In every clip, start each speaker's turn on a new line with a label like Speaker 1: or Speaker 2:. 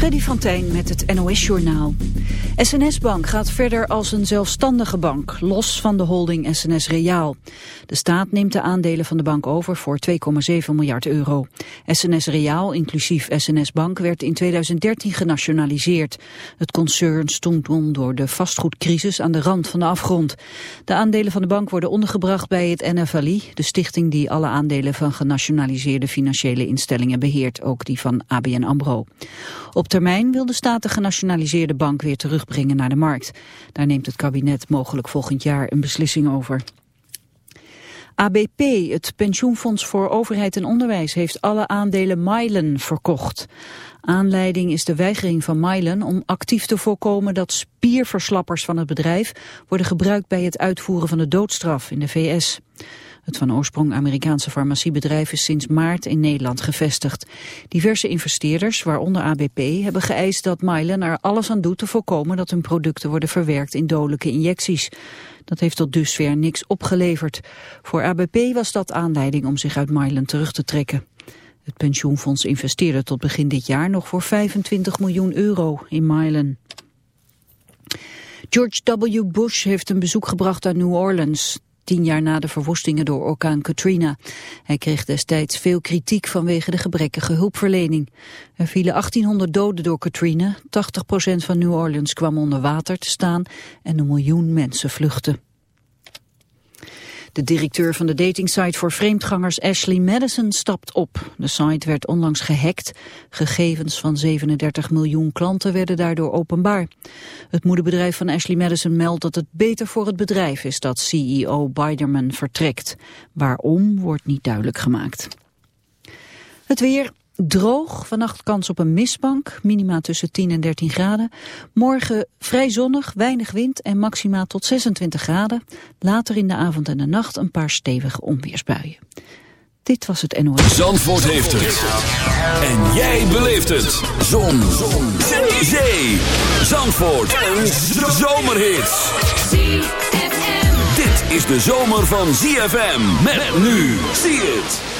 Speaker 1: Freddy van met het NOS-journaal. SNS Bank gaat verder als een zelfstandige bank, los van de holding SNS Reaal. De staat neemt de aandelen van de bank over voor 2,7 miljard euro. SNS Reaal, inclusief SNS Bank, werd in 2013 genationaliseerd. Het concern stond toen door de vastgoedcrisis aan de rand van de afgrond. De aandelen van de bank worden ondergebracht bij het NFLI, de stichting die alle aandelen van genationaliseerde financiële instellingen beheert, ook die van ABN AMRO. Op termijn wil de staat de genationaliseerde bank weer terugbrengen naar de markt. Daar neemt het kabinet mogelijk volgend jaar een beslissing over. ABP, het pensioenfonds voor overheid en onderwijs, heeft alle aandelen Mylen verkocht. Aanleiding is de weigering van Mylen om actief te voorkomen dat spierverslappers van het bedrijf worden gebruikt bij het uitvoeren van de doodstraf in de VS. Van oorsprong Amerikaanse farmaciebedrijf is sinds maart in Nederland gevestigd. Diverse investeerders, waaronder ABP, hebben geëist dat Mylan er alles aan doet te voorkomen dat hun producten worden verwerkt in dodelijke injecties. Dat heeft tot dusver niks opgeleverd. Voor ABP was dat aanleiding om zich uit Mylan terug te trekken. Het pensioenfonds investeerde tot begin dit jaar nog voor 25 miljoen euro in Mylan. George W. Bush heeft een bezoek gebracht aan New Orleans tien jaar na de verwoestingen door orkaan Katrina. Hij kreeg destijds veel kritiek vanwege de gebrekkige hulpverlening. Er vielen 1800 doden door Katrina, 80% van New Orleans kwam onder water te staan en een miljoen mensen vluchtten. De directeur van de datingsite voor vreemdgangers Ashley Madison stapt op. De site werd onlangs gehackt. Gegevens van 37 miljoen klanten werden daardoor openbaar. Het moederbedrijf van Ashley Madison meldt dat het beter voor het bedrijf is dat CEO Biderman vertrekt. Waarom wordt niet duidelijk gemaakt. Het weer, Droog, vannacht kans op een mistbank, minima tussen 10 en 13 graden. Morgen vrij zonnig, weinig wind en maxima tot 26 graden. Later in de avond en de nacht een paar stevige onweersbuien. Dit was het NOS.
Speaker 2: Zandvoort heeft het. En jij beleeft het. Zon. Zon. Zee. Zandvoort. Een zomerhit. Dit is de zomer van ZFM. Met nu. Zie het.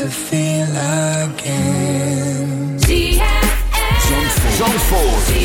Speaker 3: to feel again.
Speaker 2: Zandvoort.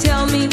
Speaker 4: tell me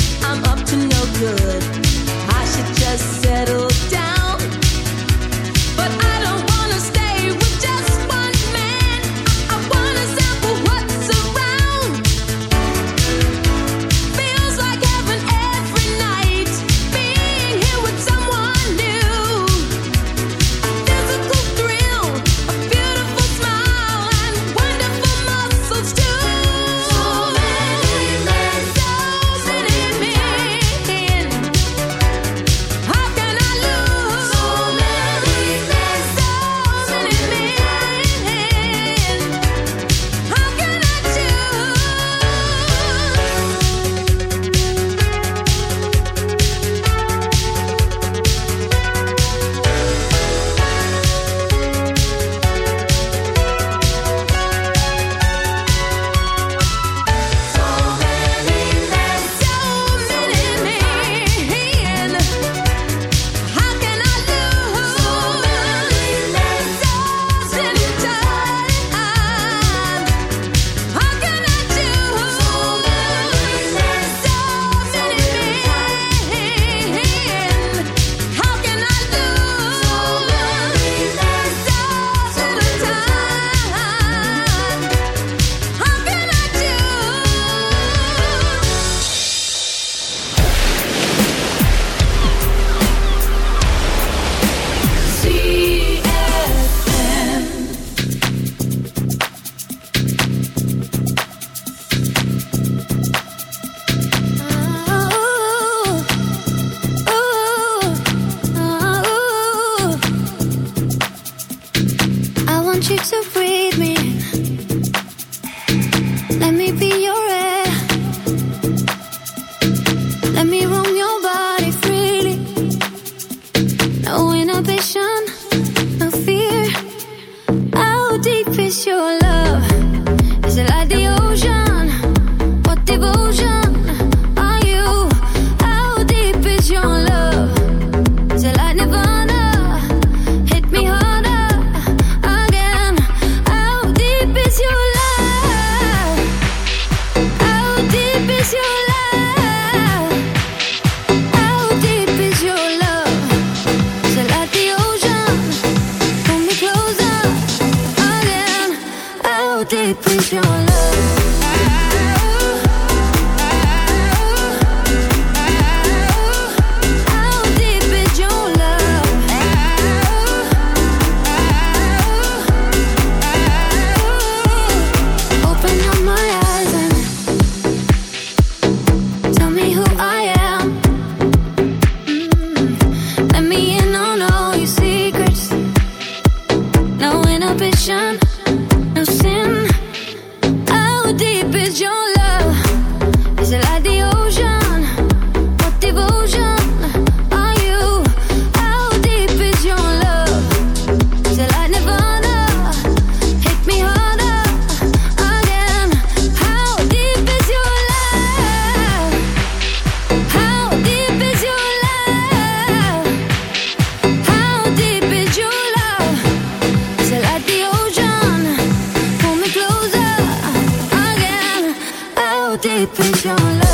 Speaker 4: life is your
Speaker 5: life.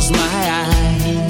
Speaker 5: Close my eyes,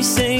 Speaker 6: me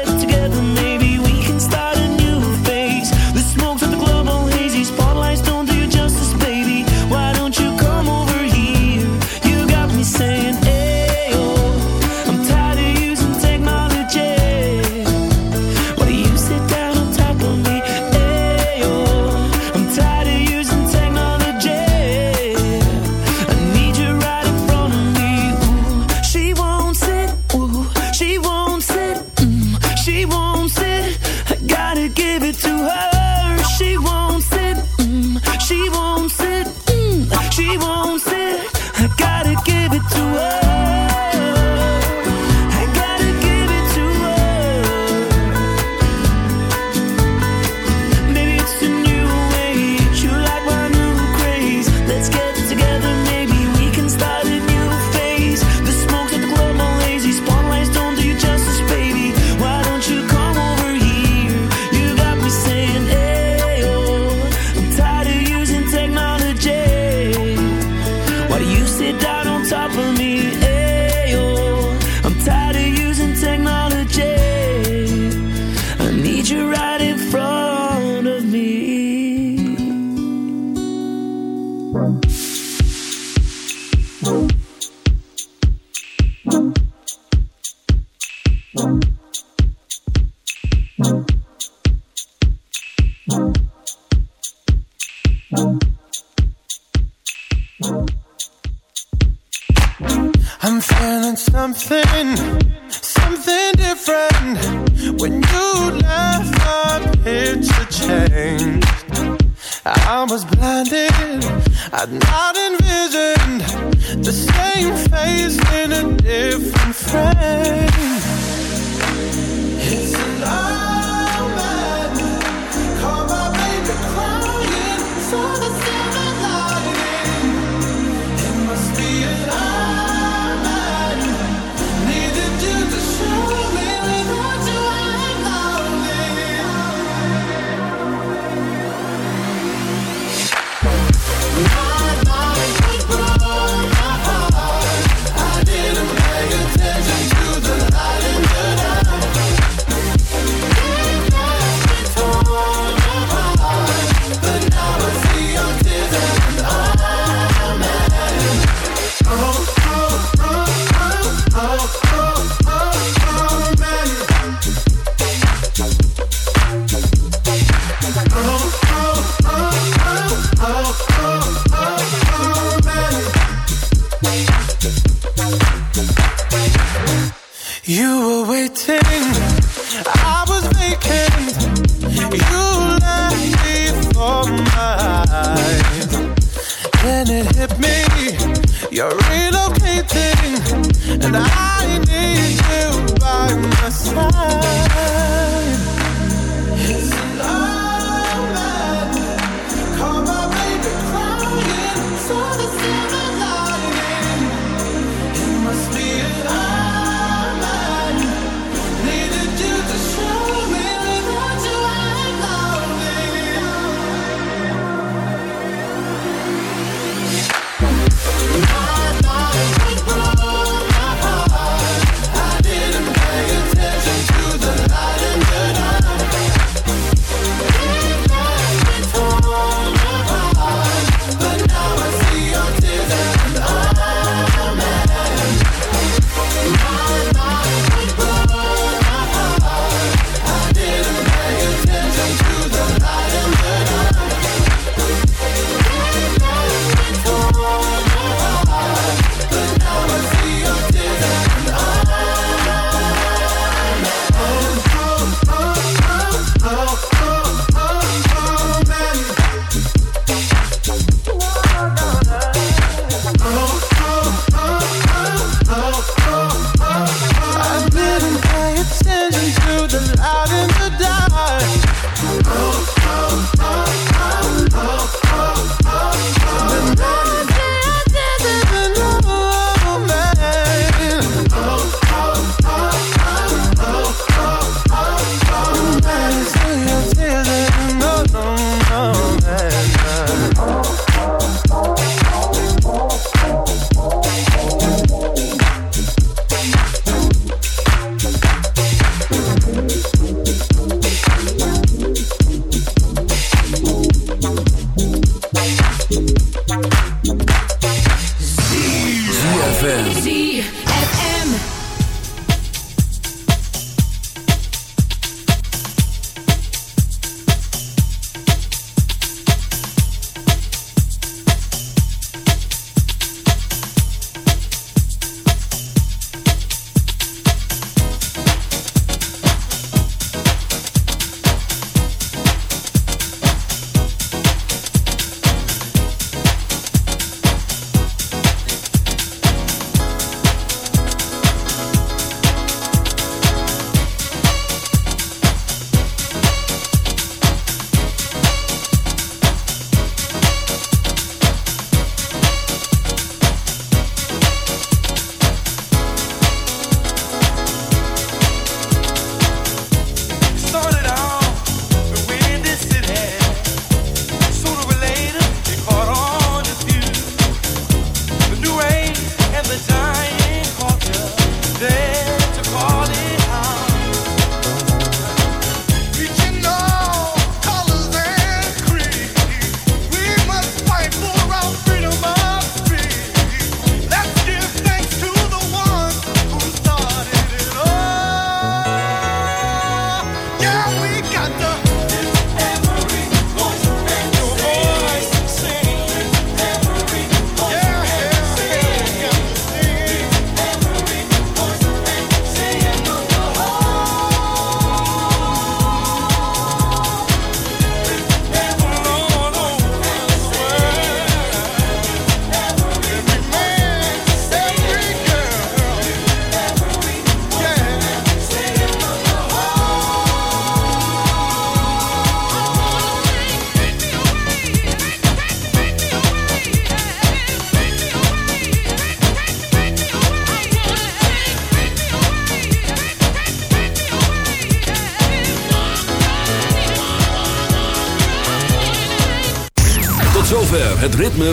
Speaker 2: friend